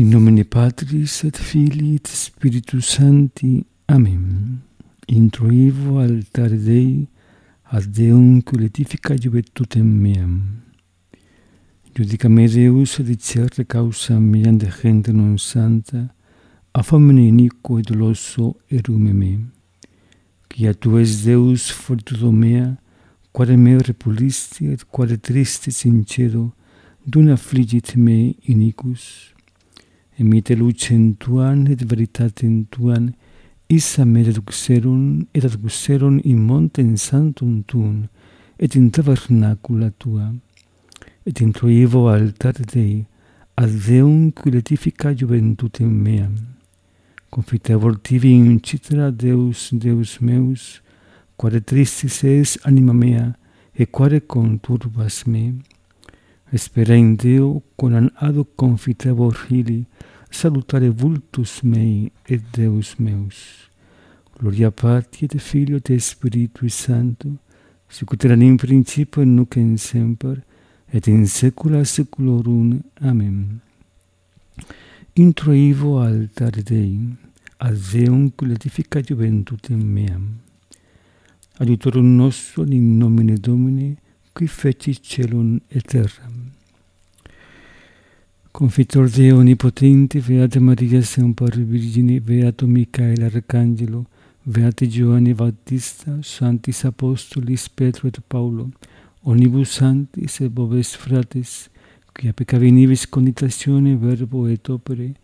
In nomine Patris et Filii et Spiritus Sancti. Amen. Introivo altare Dei ad Deum cui letifica juventutem meam. Judica me Deus et dicere causa meam de gente non santa, a famine iniquo et doloso erume me. Quia tu es Deus fortudo mea, quare me repulisti et quare triste sincedo, dun affligit me iniquus. Emite lucem tuan et veritatem tuan, issa me reduxerum et adduxerum in montem santum tuum, et in tabernacula tua, et introivo altar Dei, ad Deum qui letifica juventutem meam. Confitevor tibi in citra Deus, Deus meus, quare tristis es anima mea, e quare conturbas me. Espera in Deo, con an ado confitevor hili, Salutare vultus mei et Deus meus. Gloria Patri et Filio et Spiritui Sancto, sicut erat in principio et nunc et semper et in saecula saeculorum. Amen. Introivo altare Dei, ad Deum glorifica juventutem meam. Adiutorum nostrum in nomine Domini, qui fecit celum et terram. Confitor Deo Omnipotente, Beata Maria Sempa Virgine, Beato Michael Arcangelo, Beati Giovanni Battista, Santis Apostolis Petro et Paulo, Onibus Sanctis et Boves Frates, quia peccavinivis Conditatione, verbo et opere,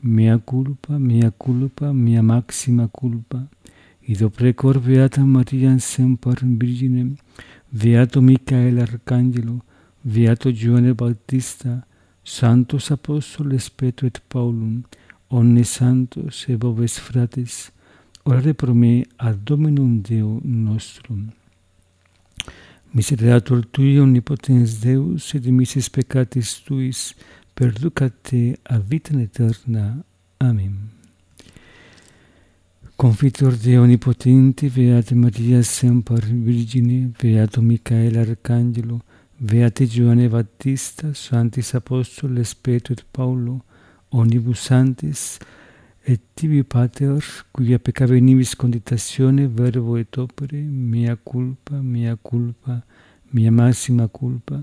mea culpa, mea culpa, mea maxima culpa, ido precor Beata Maria Semper Virgine, Beato Michael Arcangelo, Beato Giovanni Battista, Sanctus Apostoles Petro et Paulum, omnes santos et vobis frates, orare pro me ad Dominum Deo nostrum. Misereatur tui omnipotens Deus et misis peccatis tuis perducat te vita eterna. Amen. Confitor de omnipotenti, Beate Maria semper Virgine, Beato Michael Arcangelo, Beati Giovanni Battista, Santis Apostoles Petro et Paulo, omnibus santis, et tibi pater, cuia peccave nimis conditatione, verbo et opere, mea culpa, mea culpa, mea maxima culpa,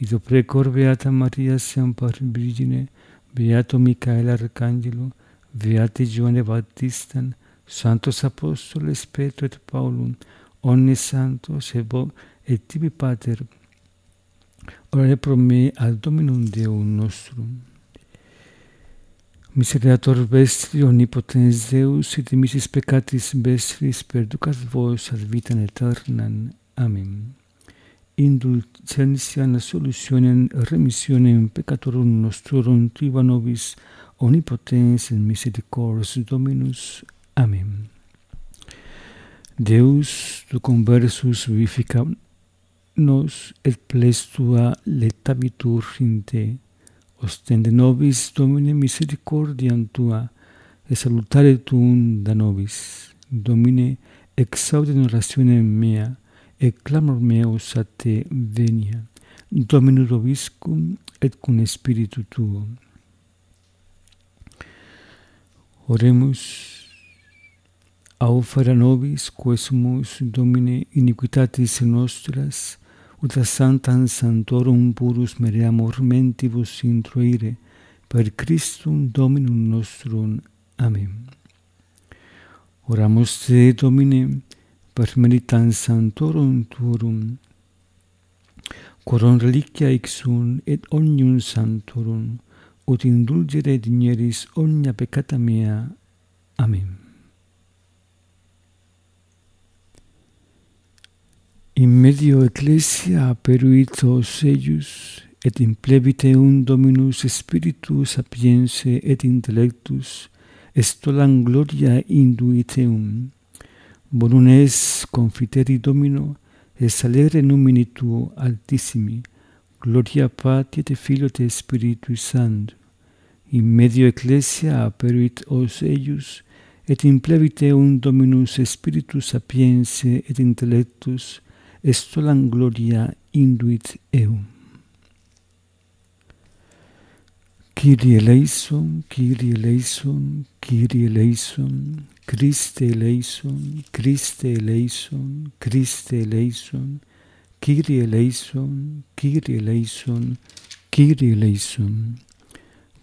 ido precor Beata Maria Semper Virgine, Beato Michael Arcangelo, Beati Giovanni Battistan, Santos Apostoles Petro et Paulum, omnes santos, et, et tibi pater, Orare pro me ad Dominum Deum nostrum. Miseriator vestri omnipotens Deus, et dimissis peccatis vestris perducat vos ad vitam aeternam. Amen. Indulgentia solutionem remissionem peccatorum nostrorum triva nobis omnipotens in misericors Dominus. Amen. Deus, tu conversus vivifica nos et plestua letabitur in te, ostende nobis Domine misericordiam tua, et salutare tuum da nobis. Domine, exaude in orationem mea, et clamor meus a te venia. domine obiscum et cum spiritu tuo. Oremus, aufera nobis, quesumus Domine iniquitatis nostras, ut sanctam santorum purus mereamur mentibus introire, per Christum Dominum nostrum. Amen. Oramus te, Domine, per meritam santorum turum, quorum reliquia exum et omnium santorum, ut indulgere digneris omnia peccata mea. Amen. medio ecclesia aperuito eius et in plebiteum Dominus spiritus sapiense et intellectus estolam gloria induiteum. Bonum es confiteri Domino et salere numini tuo altissimi gloria Patri et Filio et Spiritui Sancto in medio ecclesia aperuit os eius et in plebiteum Dominus spiritus sapiense et intellectus et solam gloria induit eum. Kyrie eleison, Kyrie eleison, Kyrie eleison, Christe eleison, Christe eleison, Christe eleison, Kyrie eleison, Kyrie eleison, Kyrie eleison.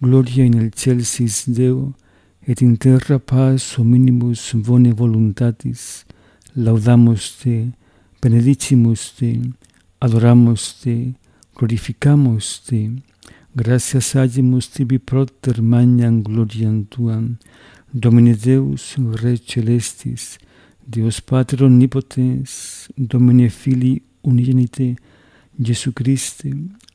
Gloria in excelsis Deo, et in terra paz hominibus bone voluntatis, laudamus Te, benedicimus te, adoramus te, glorificamus te, gracias agimus tibi proter magnam gloriam tuam, Domine Deus, Re Celestis, Deus Pater Omnipotens, Domine Filii Unigenite, Jesu Christe,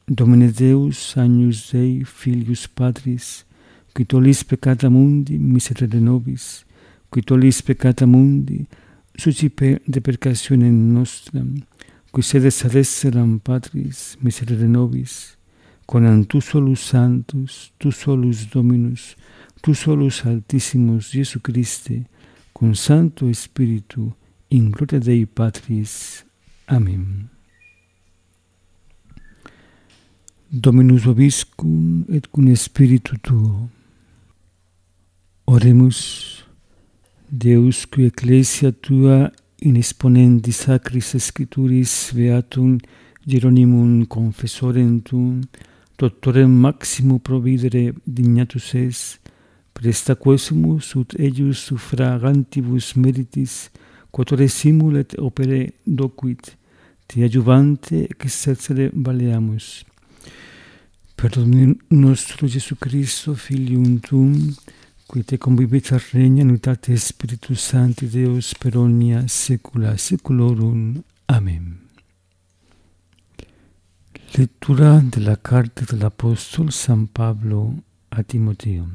Domine Deus, Agnus Dei, Filius Patris, qui tollis peccata mundi, miserere nobis, qui tollis peccata mundi, suscipe de percassione nostra, qui sedes ad esseram patris, miserere nobis, conam tu solus santus, tu solus dominus, tu solus altissimus Iesu Christe, cum Santo Spiritu, in gloria Dei Patris. Amen. Dominus obiscum et cum spiritu tuo. Oremus. Deus qui ecclesia tua in exponendi sacris scripturis beatum Hieronymum confessorem tuum, doctorem maximo providere dignatus es, presta quesumus ut eius suffragantibus meritis, quotore simulet opere docuit, te adjuvante exercere valeamus. Per Domine nostro Gesù Cristo, Filium Tuum, qui te convivit regna unitate Spiritus Sancti Deus per omnia saecula saeculorum. Amen. Lectura de la carta del apóstol San Pablo a Timoteo.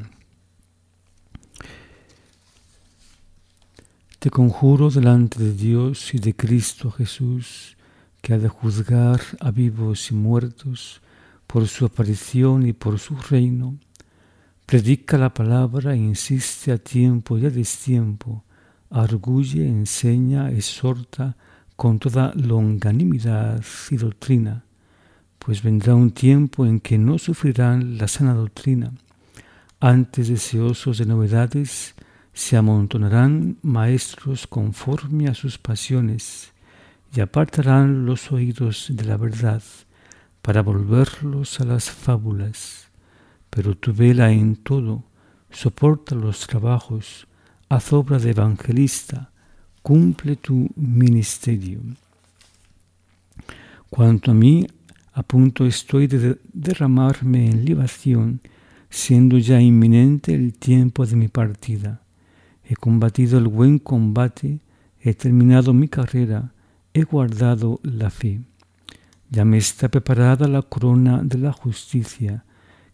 Te conjuro delante de Dios y de Cristo Jesús, que ha de juzgar a vivos y muertos por su aparición y por su reino. Predica la palabra insiste a tiempo y a destiempo, arguye, enseña, exhorta con toda longanimidad y doctrina pues vendrá un tiempo en que no sufrirán la sana doctrina. Antes deseosos de novedades, se amontonarán maestros conforme a sus pasiones y apartarán los oídos de la verdad para volverlos a las fábulas. Pero tú vela en todo, soporta los trabajos, haz obra de evangelista, cumple tu ministerio. Cuanto a mí, a punto estoy de derramarme en libación, siendo ya inminente el tiempo de mi partida. He combatido el buen combate, he terminado mi carrera, he guardado la fe. Ya me está preparada la corona de la justicia,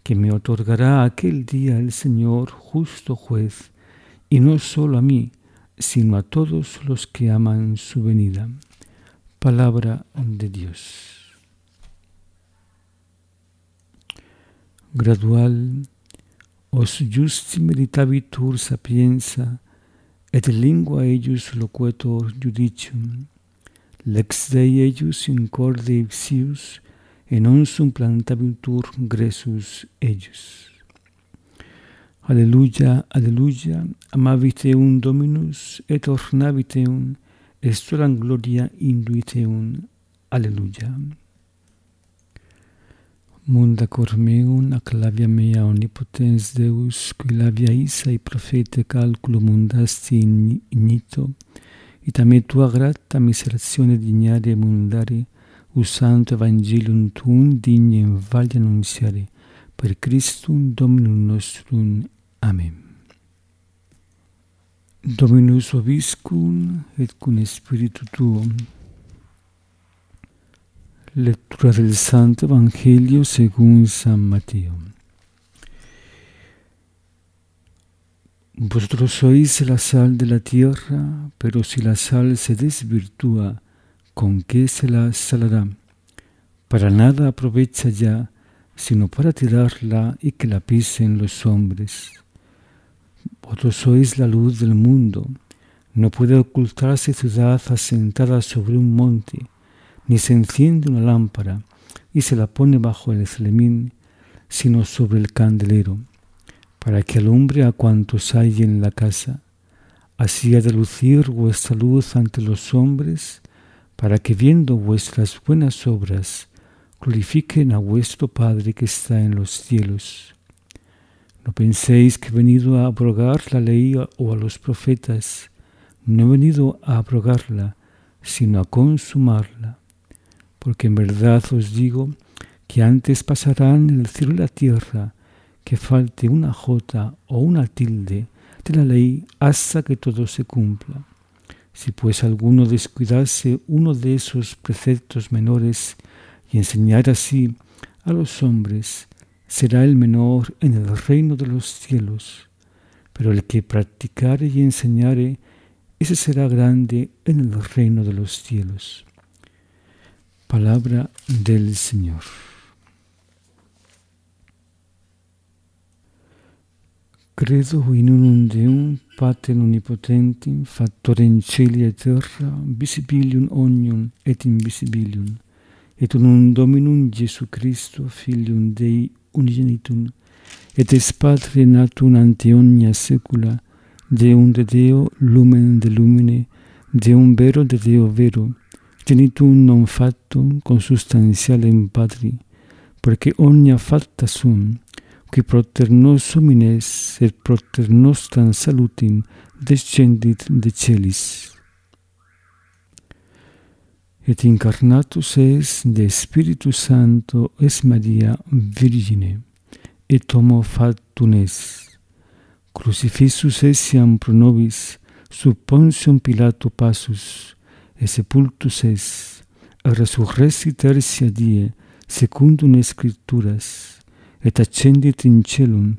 que me otorgará aquel día el Señor justo juez, y no solo a mí, sino a todos los que aman su venida. Palabra de Dios. gradual os justi meritabitur sapienza et lingua eius loquetor judicium lex dei eius in corde ipsius e non sum plantabitur gressus eius. Alleluia, alleluia, amaviteum Dominus et ornaviteum, et solam gloria induiteum. Alleluia. Munda cor meum, ac labia mea omnipotens Deus, qui labia i profete calculo mundasti ignito, et a me tua grata miseratione dignare mundari, mundare, usando evangelium tuum digne in valia annunziare, per Christum Dominum nostrum. Amen. Dominus obiscum et cum spiritu tuum, Lectura del Santo Evangelio según San Mateo. Vosotros sois la sal de la tierra, pero si la sal se desvirtúa, ¿con qué se la salará? Para nada aprovecha ya, sino para tirarla y que la pisen los hombres. Vosotros sois la luz del mundo. No puede ocultarse ciudad asentada sobre un monte ni se enciende una lámpara y se la pone bajo el celemín, sino sobre el candelero, para que alumbre a cuantos hay en la casa. Así ha de lucir vuestra luz ante los hombres, para que viendo vuestras buenas obras, glorifiquen a vuestro Padre que está en los cielos. No penséis que he venido a abrogar la ley o a los profetas, no he venido a abrogarla, sino a consumarla. Porque en verdad os digo que antes pasarán el cielo y la tierra, que falte una jota o una tilde de la ley hasta que todo se cumpla. Si pues alguno descuidase uno de esos preceptos menores y enseñar así a los hombres, será el menor en el reino de los cielos. Pero el que practicare y enseñare, ese será grande en el reino de los cielos. Palabra del Señor. Credo in unum Deum, pater omnipotentem, factorem in celi et terra, visibilium omnium et invisibilium, et unum Dominum Jesu Christo, Filium Dei unigenitum, et ex Patre natum ante omnia saecula, Deum de Deo, lumen de lumine, Deum vero de Deo vero, genitum non factum consustantialem Patri, perché omnia facta sum, qui proter nos homines et proter nostram salutim descendit de celis. Et incarnatus es de Spiritus Sancto es Maria Virgine, et homo factum es. Crucifixus etiam pro nobis, sub Pontium Pilato passus, et sepultus es, resurrexit tertia die, secundum Scripturas, et accendit in celum,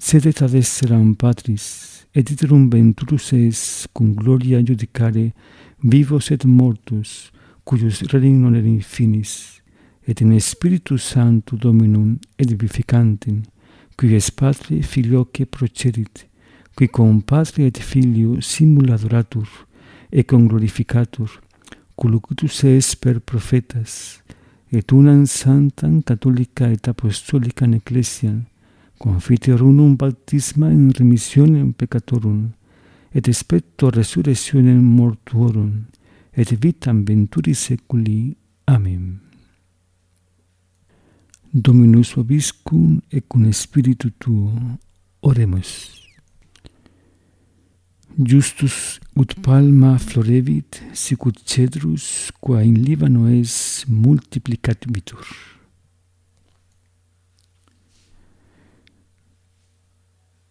sedet ad esseram patris, et iterum venturus es cum gloria judicare vivos et mortus, cuius regnum non finis, et in Spiritu Sancto Dominum edificantem, qui es Patri Filioque procedit, qui con Patri et Filio simul adoratur, et con glorificatur, culucutus es per profetas, et unam santam catholica et apostolicam ecclesiam, confiter unum baptisma in remissionem peccatorum, et specto resurrectionem mortuorum, et vitam venturi seculi. Amen. Dominus obiscum et cum spiritu tuo. Oremus. Justus ut palma florevit, sic ut cedrus, qua in Libano es multiplicabitur.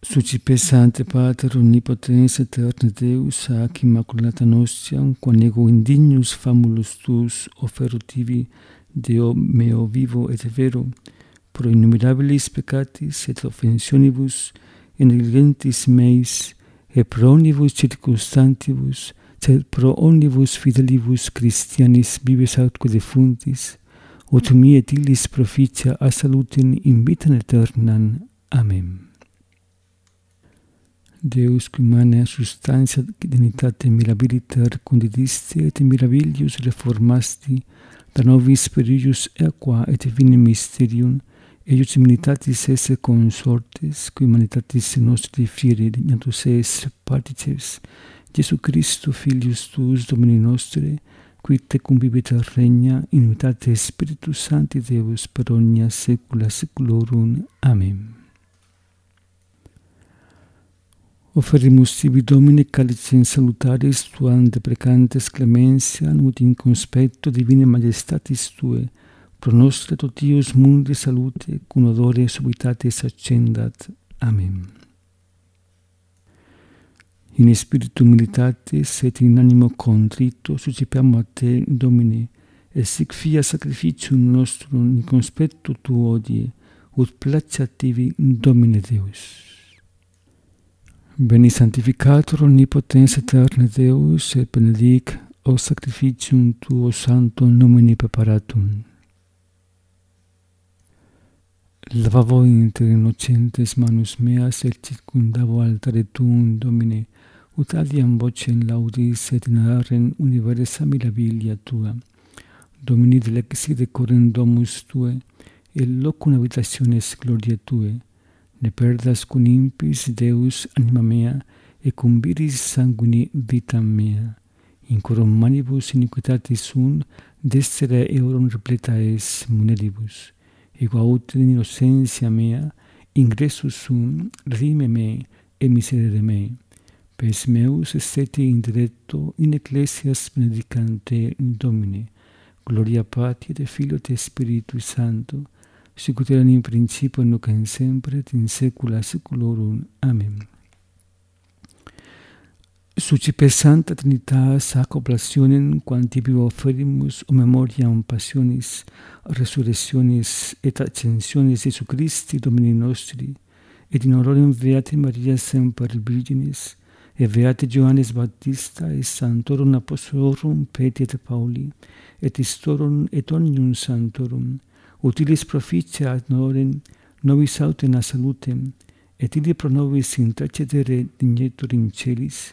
Sucipe Sante Pater omnipotens et eterna Deus, ac immaculata nostiam, qua nego indignus famulus tuus offeru Deo meo vivo et vero, pro innumerabilis peccatis et offensionibus, en negligentis meis, e pro omnibus circumstantibus, sed pro omnibus fidelibus Christianis vives autque defuntis, ut mi et illis proficia a salutem in vitam aeternam. Amen. Deus qui manea substantia dignitate mirabiliter condidiste et mirabilius reformasti da nobis perius equa et vini mysterium eius humanitatis esse consortes, qui humanitatis nostri fieri dignatus es partices, Jesu Christo, Filius tuus, Domini nostre, qui te cumbibit regna in unitate Spiritus Sancti Deus per omnia saecula saeculorum. Amen. Offerimus tibi Domine calicem salutaris tuam deprecantes clementia ut in conspecto divine majestatis Tue, pro nostra totius mundi salute, cum odore subitatis accendat. Amen. In spiritu militatis et in animo contrito suscipiamo a te, Domine, e sic fia sacrificium nostrum in conspetto tuo odie, ut placativi Domine Deus. Beni sanctificator omnipotens eterne Deus, et benedic o sacrificium tuo santo nomini preparatum lavavo inter innocentes manus meas et circundavo altare tuum Domine, ut aliam vocem laudis et narren universa mirabilia tua. Domini delexi decorem domus tue, et locum habitationes gloria tue. Ne perdas cum impis Deus anima mea, et cum viris sanguini vitam mea. In corum manibus iniquitatis sunt, destere eurum repleta es muneribus ego quo aut in innocentia mea ingressus sum rime me e miserere mei pes meus essete indiretto in ecclesias benedicante in Domine, gloria Patri et Filio et Spiritui Sancto, sic ut erat in principio, nunc et semper, et in saecula saeculorum. Amen. Succipesanta Trinitas ac oblacionem quantibi offerimus o memoriam passionis, resurrectionis et ascensionis Iesu Christi Domini nostri, et in ororem Beate Maria semper Virginis, et Beate Johannes Baptista et Santorum Apostolorum Petri et Pauli, et Historum et omnium Santorum, utilis proficia ad norem nobis autem a salutem, et ili pro nobis intercedere dignetur in celis,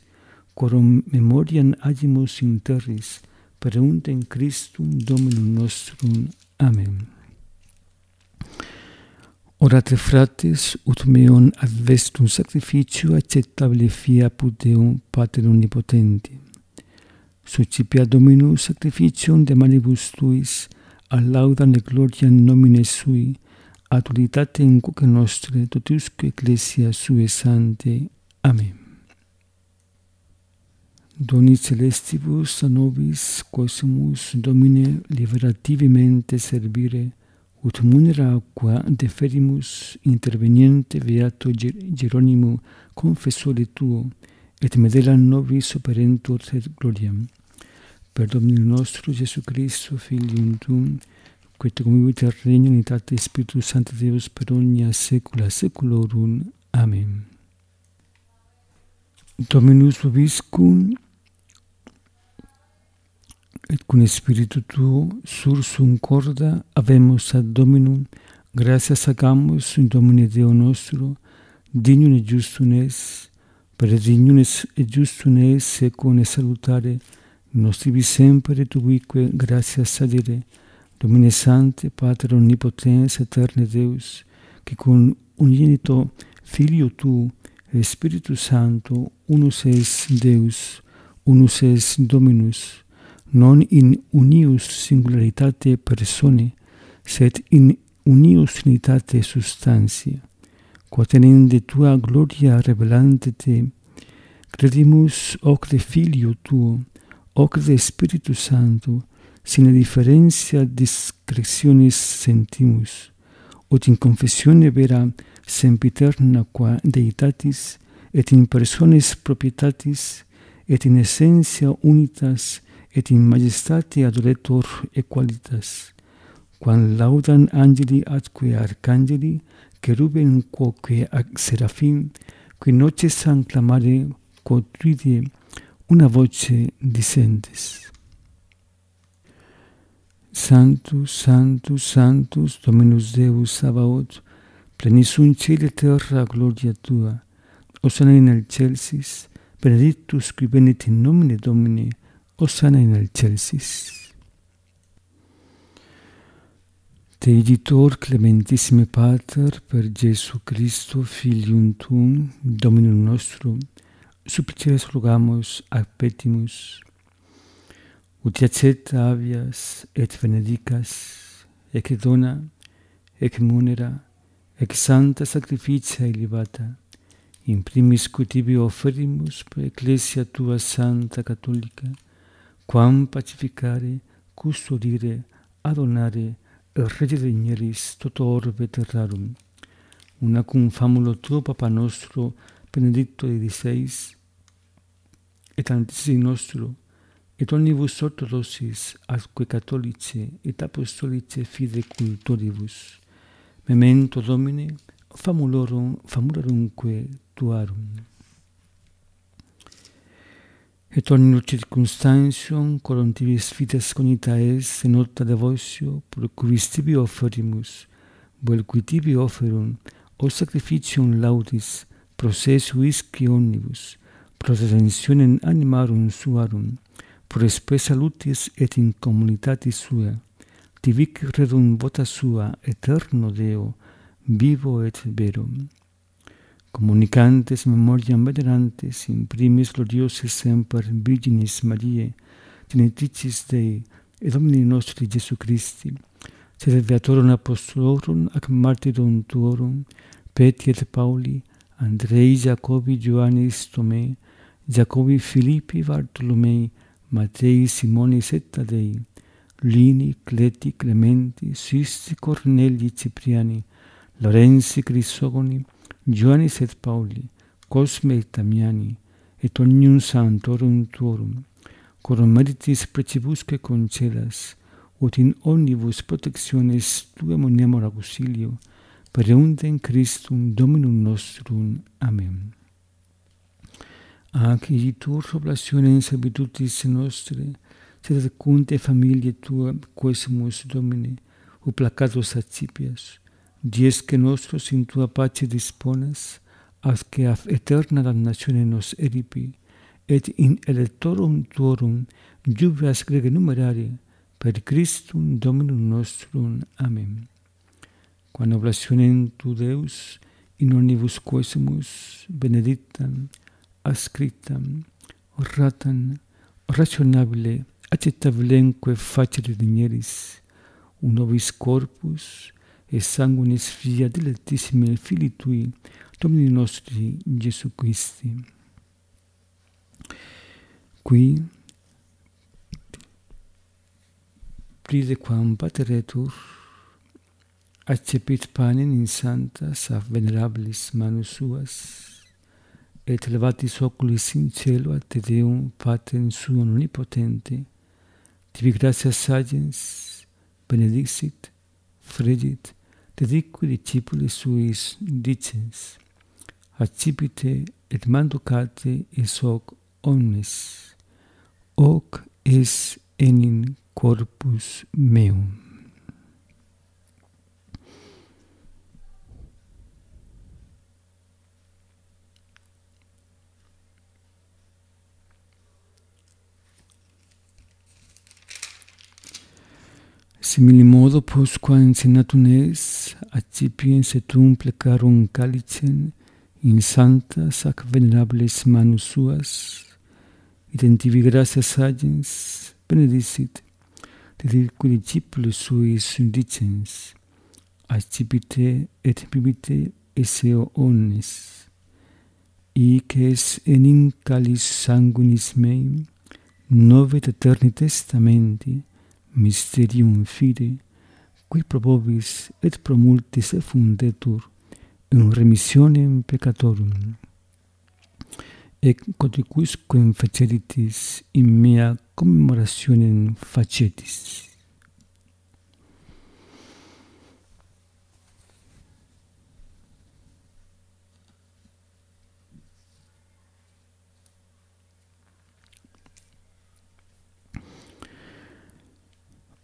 quorum memoriam agimus in terris, per untem Christum Dominum nostrum. Amen. Orate frates, ut meon advestum sacrificio acceptabile fia put Deum Pater Omnipotenti. Sucipia Dominus sacrificium de manibus tuis, ad laudam et gloriam nomine sui, ad unitate in cuque nostre, totiusque ecclesia sue sante. Amen. Doni celestibus a nobis quosimus Domine liberativimente servire, ut munera qua deferimus interveniente beato Ger Geronimo confessore tuo, et medela nobis operentur et gloriam. Per dominum nostro Gesù Cristo, Filium Tuum, qui te convivit al regno unitate Spiritus Sancti Deus per omnia saecula saeculorum. Amen. Dominus vobiscum et cum Spiritu Tuo, sursum corda, avemus ad Dominum, gratias agamus in Domine Deo nostro, dignum et justum es, per dignum et justum es, secum et salutare, nos tibi sempre et ubique gratias adire, Domine Sante, Pater Omnipotens, Eterne Deus, qui cum unigento Filio Tu, et Spiritus Santo, unus es Deus, unus es Dominus, non in unius singularitate persone, sed in unius unitate substantia, quatenende de tua gloria revelante te, credimus hoc de Filio tuo, hoc de Spiritu Santo, sine differentia discretionis sentimus, ut in confessione vera sempiterna qua Deitatis, et in personis proprietatis, et in essentia unitas et in majestate adoretur equalitas, quam laudan angeli atque arcangeli, cherubim quoque ac serafim, qui noce san clamare quotride una voce dicentes. Sanctus, Sanctus, Sanctus, Dominus Deus Sabaoth, plenis un cile terra gloria tua, Osana in excelsis, benedictus qui venit in nomine Domini, Osana in Excelsis. Teiditor clementissime Pater, per Gesù Cristo, Filium Tuum, Dominum nostrum, supplices rogamus ac petimus, ut iacet avias et benedicas, ec dona, ec munera, ec santa sacrificia elevata, in primis cutibi offerimus per ecclesia tua santa catholica, quam pacificare, custodire, adonare, regerenieris tot orbe terrarum. Una cum famulo tuo Papa nostro, Benedicto XVI, et antisi nostro, et omnibus orthodoxis atque catholice et apostolice fide cultoribus. Memento Domine, famulorum, famulorumque tuarum. Et omnum circunstantium quorum tibi sfides conita es in opta devotio pro quis tibi offerimus, vel qui tibi offerum, o sacrificium laudis, processu isci omnibus, pro redentionem animarum suarum, pro spes salutis et in communitatis sua, tibi redum vota sua, eterno Deo, vivo et verum. Comunicantes memoriam venerantes in primis gloriose semper Virginis Mariae, geneticis Dei, et Domini nostri Jesu Christi, sed viatorum apostolorum ac martyrum tuorum, Peti et Pauli, Andrei, Jacobi, Ioannis, Tomei, Jacobi, Filippi, Bartolomei, Matei, Simoni, Setta Dei, Lini, Cleti, Clementi, Sisti, Corneli, Cipriani, Lorenzi, Crisogoni, Ioannis et Pauli, Cosme et Damiani, et omnium santorum tuorum, corum meritis precibusque concelas, ut in omnibus protectiones tuem onemor auxilio, pereuntem Christum Dominum nostrum. Amen. Ac igitur in servitutis nostre, sed cunte familie tua quesumus Domine, u placatus accipias, Dies que nostros in tu apache dispones, haz que af eterna damnatione nos eripi, et in electorum tuorum lluvias grege numerare, per Christum Dominum nostrum. Amen. Quan oblationem tu Deus, in omnibus quesumus benedictam, ascriptam, orratan, rationabile, accettabilenque facile dinieris, un nobis corpus, e sanguinis fia dilettissime fili tui, Domini nostri Gesù Christi. Qui, prise quam pateretur, accepit panem in santas a venerabilis manus suas, et levatis oculis in cielo ad te Deum Paten Suum omnipotente, tibi gratias sagens, benedixit, fregit, Dedique discipuli suis dicens, accipite et manducate es hoc omnes, hoc es enin corpus meum. simili modo posqua insenatum es accipiens et plecarum calicen in sancta sac venerables manus suas identivi in gratias agens benedicit dedicui discipulus suis dicens accipite et bibite eseo omnes. Ic es enim calis sanguinis meim novet aeterni testamenti mysterium fide, qui probobis et pro multis effundetur in remissionem peccatorum. Ec coticusque facilitis in mea commemorationem facetis.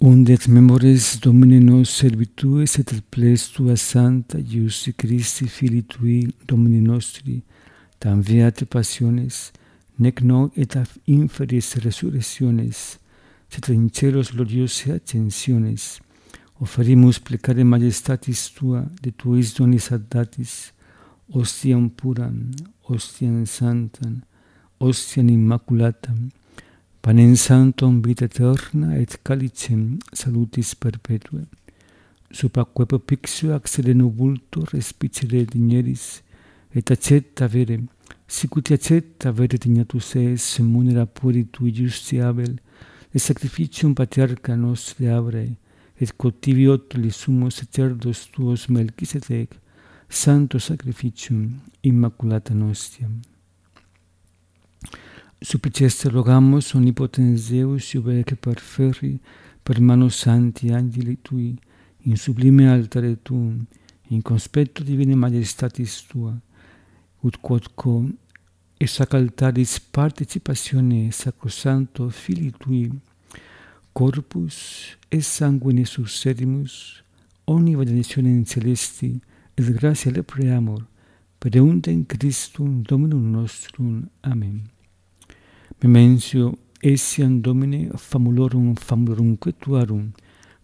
und et memores Domine nos servitues et et ples tua santa Iusi Christi fili Tui Domini nostri, tam viate passiones, nec non et af inferis resurrectiones sed in celos gloriose ascensiones, offerimus plecare majestatis tua de tuis donis ad datis, ostiam puram, ostiam santam, ostiam immaculatam, panem sanctum vita eterna et calicem salutis perpetue. Sub aquae propixio accede novultur respicere digneris, et accetta verem, sicuti accetta vere dignatus es munera puri tui giusti abel, et sacrificium patriarca nostri avrei, et cotivi otuli sumus eterdos tuos melchisedec, santo sacrificium immaculata nostiam. Suppliceste rogamus omnipotens Deus iubere che per ferri per mano santi angeli tui in sublime altare tuum in conspetto divine majestatis tua ut quodco et sacaltaris participatione sacrosanto fili tui corpus et sanguine succedimus omni in celesti et gratia le preamor per eundem Christum Dominum nostrum. Amen. Memensio essian Domine famulorum famulorumque tuarum,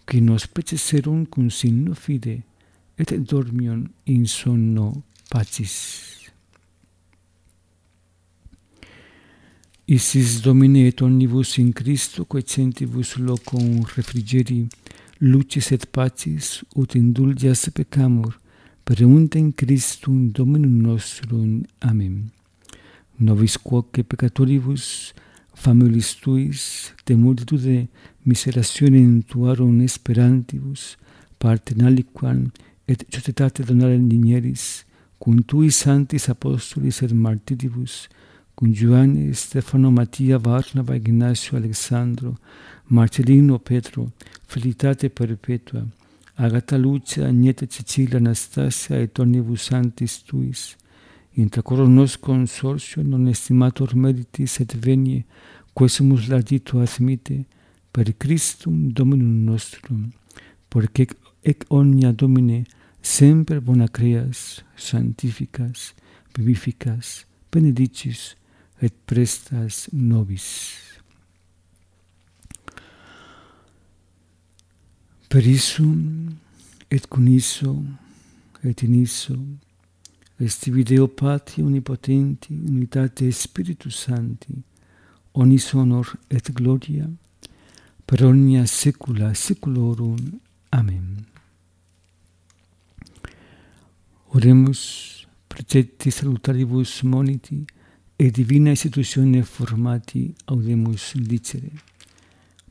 qui nos peceserum cum signo fide, et dormion in sonno pacis. Isis Domine et omnibus in Christo quecentibus locum refrigeri, lucis et pacis, ut indulgias peccamur, per untem Christum Dominum nostrum. Amen. Novis quoque peccatoribus familis tuis de multitude miseratione intuarum esperantibus, parten aliquam et societate donare dinieris, cum tui santis apostolis et martiribus, cum Ioanne, Stefano, Mattia, Varnava, Ignacio, Alexandro, Marcellino, Petro, Felitate perpetua, Agata Lucia, Agneta Cecilia, Anastasia, et omnibus santis tuis, Intracore nos consortio non estimator meriti sed venie, quesumus ladito admite per Christum Dominum nostrum, porque ec omnia Domine semper bona creas, santificas, vivificas, benedicis, et prestas nobis. Per isum et cun iso et in iso Vestivi Deo Pati Unipotenti, Unitate Spiritus Sancti, onis honor et gloria, per omnia saecula saeculorum. Amen. Oremus, precepti salutaribus moniti, et divina institutione formati audemus dicere.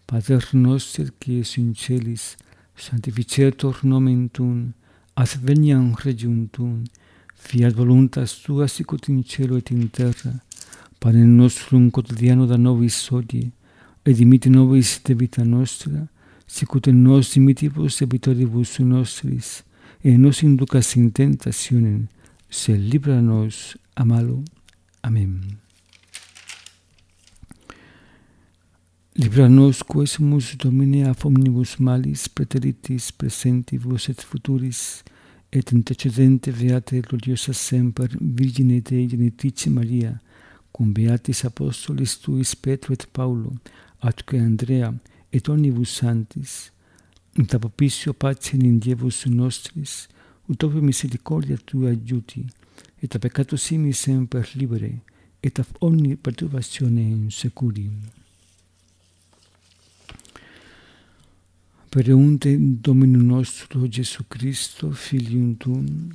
Pater noster, qui es in celis, sanctificetur nomen Tuum, adveniam regium Tuum, Fiat voluntas tua sicut in cielo et in terra, panem nostrum quotidiano da nobis hodie, et dimite nobis de vita nostra, sicut in nos dimitibus debitoribus nostris, et nos inducas in tentationem, sed libra nos a malo. Amen. Libra nos quesumus Domine af omnibus malis preteritis presentibus et futuris, et intercedente Beate gloriosa semper Virgine Dei Genitrice Maria, cum Beatis Apostolis tuis Petro et Paulo, atque Andrea, et omnibus santis, ut apopissio pacem in Dievus nostris, ut ove misericordia Tua adiuti, et a peccato simi semper libere, et a omni perturbatione securi. per unte Dominum nostro Gesù Cristo, Filium Tuum,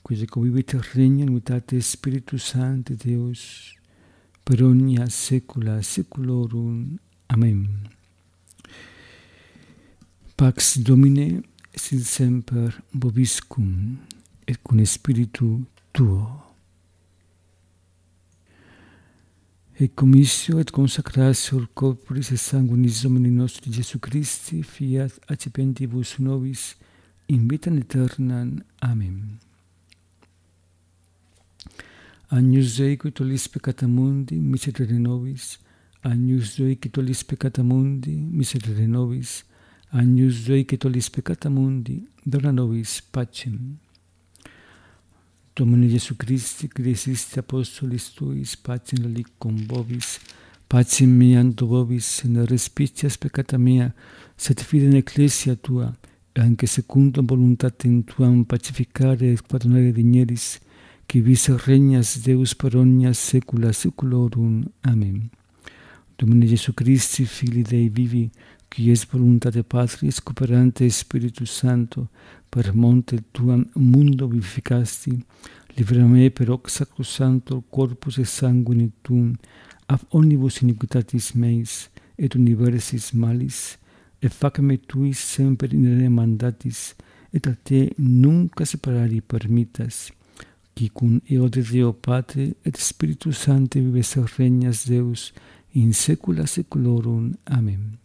qui convivit regna in unitate Spiritus Sancti Deus, per omnia secula seculorum. Amen. Pax Domine, sit semper vobiscum, et cum spiritu tuo. et commissio et consacratio corporis et sanguinis Domini nostri Jesu Christi, fiat accipentibus nobis in vitam aeternam. Amen. Agnus Dei qui tollis peccata mundi, miserere nobis. Agnus Dei qui tollis peccata mundi, miserere nobis. Agnus Dei qui tollis peccata mundi, dona nobis pacem. Domine Jesu Christi, Christi Apostolis Tuis, pacem licum vobis, pacem miam tu vobis, ne respicias peccata mia, sed fidem ecclesia Tua, anche secundum voluntatem Tuam pacificare et quadronare digneris, qui vis regnas Deus per omnia saecula saeculorum. Amen. Domine Jesu Christi, Fili Dei vivi, qui es voluntate Patris, cooperante Spiritus Santo, per monte tuam mundo vivificasti, libera me per hoc sacrosanto corpus et sanguine tuum, ab omnibus iniquitatis meis et universis malis, et fac me tuis semper in re mandatis, et a te nunca separari permitas, qui cum eo de Deo Patre et Spiritus Sancte vives regnas Deus in saecula saeculorum. Amen.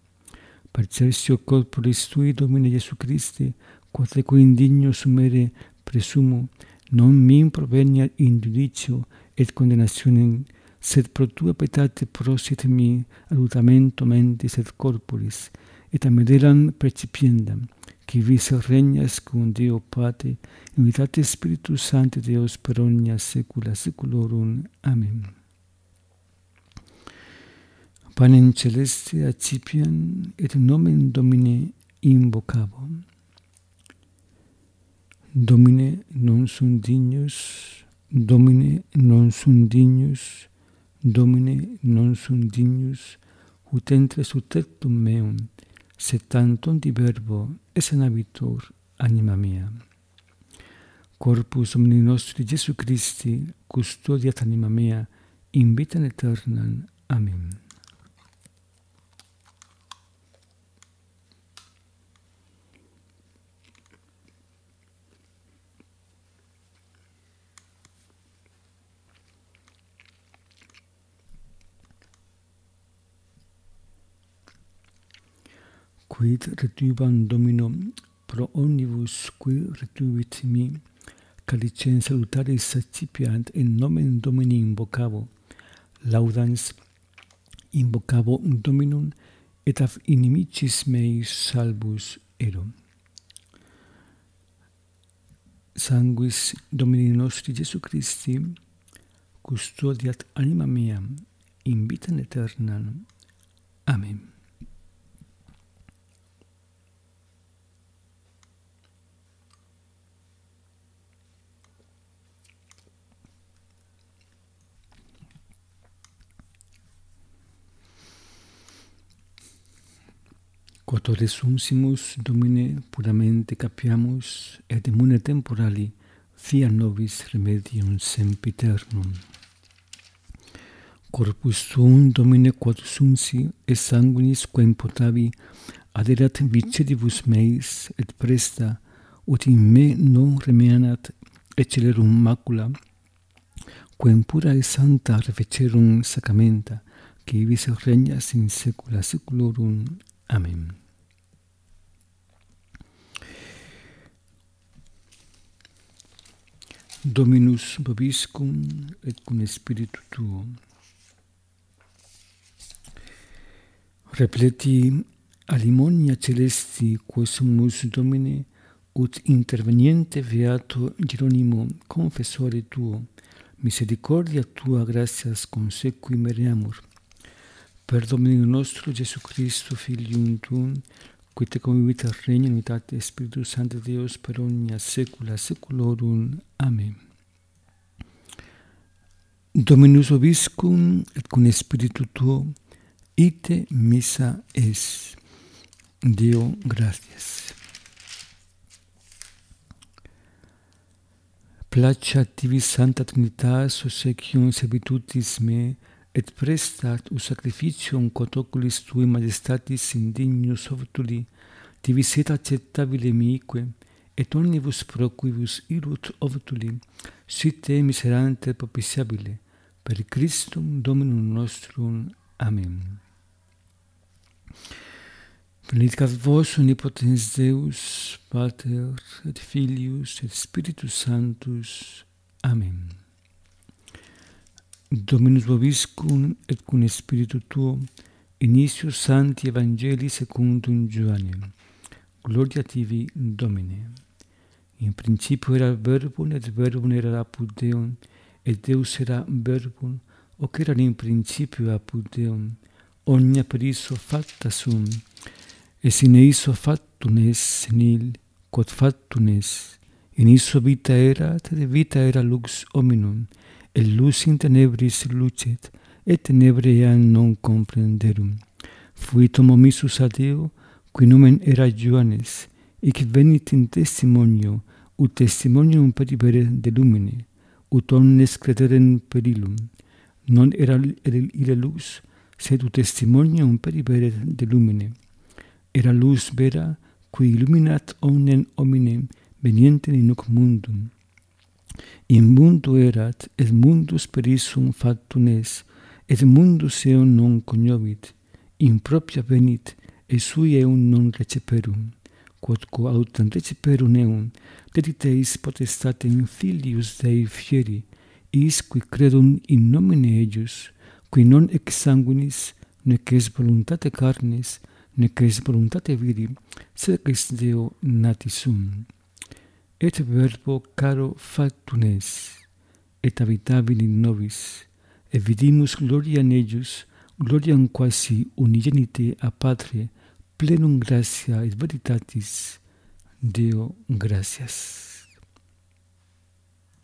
Per certio corporis tui, Domine Jesu Christi, quoteque indigno sumere presumo, non min provenia in judicio et condemnationem, sed pro tua pietate prosit mi adutamento mentis et corporis, et amederam precipiendam, qui vis regnas cum Deo Pate, unitate Spiritus Sancti Deus per omnia saecula saeculorum. Amen. Panem celeste accipiam et nomen Domine invocabo. Domine non sum dignus, Domine non sum dignus, Domine non sum dignus, ut entre ut tectum meum, se tantum di verbo esenabitur anima mea. Corpus omni nostri Jesu Christi custodiat anima mea in vitam aeternam. Amen. quid retuban domino pro omnibus qui retubit mi calicem salutaris sacipiant in nomen domini invocavo laudans invocavo dominum et af inimicis mei salvus ero sanguis domini nostri Jesu Christi custodiat anima mea in vita aeternam. Amen. Quod resumsimus Domine puramente capiamus et immune temporali fia nobis remedium sempiternum. Corpus tuum Domine quod sumsi et sanguinis quem potavi aderat vicedibus meis et presta ut in me non remeanat celerum macula quem pura et santa refecerum sacramenta qui vis regnas in saecula saeculorum Amen. Dominus vobiscum et cum spiritu tuo. Repleti alimonia celesti quos sumus Domine ut interveniente beato Hieronimo confessore tuo misericordia tua gratias consequi mereamur per Domino nostro Gesù Cristo filium tuum qui te convivit regna unitate Spiritus Sancti Deus per omnia saecula saeculorum amen. Dominus vobiscum et cum spiritu tuo ite missa es. Deo gratias. Placcia tibi Santa Trinitas ossequium servitutis me et prestat u sacrificium quod oculis tui majestatis indignus obtuli, tibi sit acceptabile miique, et omnibus proquibus irut obtuli, sit te miserante propitiabile, per Christum Dominum nostrum. Amen. Benedicat vos omnipotens Deus, Pater, et Filius, et Spiritus Sanctus. Amen. Dominus vobiscum et cum spiritu tuo initio sancti evangelii secundum Ioannem. Gloria tibi, Domine. In principio era verbum et verbum era apud Deum et Deus era verbum hoc erat in principio apud Deum omnia per iso facta sum et sine iso factum es senil quod factum es in iso vita erat et vita era lux hominum et lus in tenebris lucet, et tenebriam non comprenderum. Fuit homo missus a Deo, qui nomen era Ioannes, ic venit in testimonio, ut testimonium peribere de lumine, ut omnes crederen perilum. Non era ire lus, sed ut testimonium peribere de lumine. Era lus vera, qui illuminat omnem hominem, venientem in hoc mundum In mundo erat, et mundus perissum factum es, et mundus eum non cognovit, in propria venit, et sui eum non receperum. Quodquo autem receperum eum, dedit eis potestatem filius Dei fieri, is qui credum in nomine eius, qui non ex sanguinis, nec ex voluntate carnis, nec ex voluntate viri, sed ex Deo nati sum et verbo caro factunes, et habitabili nobis, et vidimus gloria in eius, gloriam quasi unigenite a Patre, plenum gratia et veritatis, Deo gracias.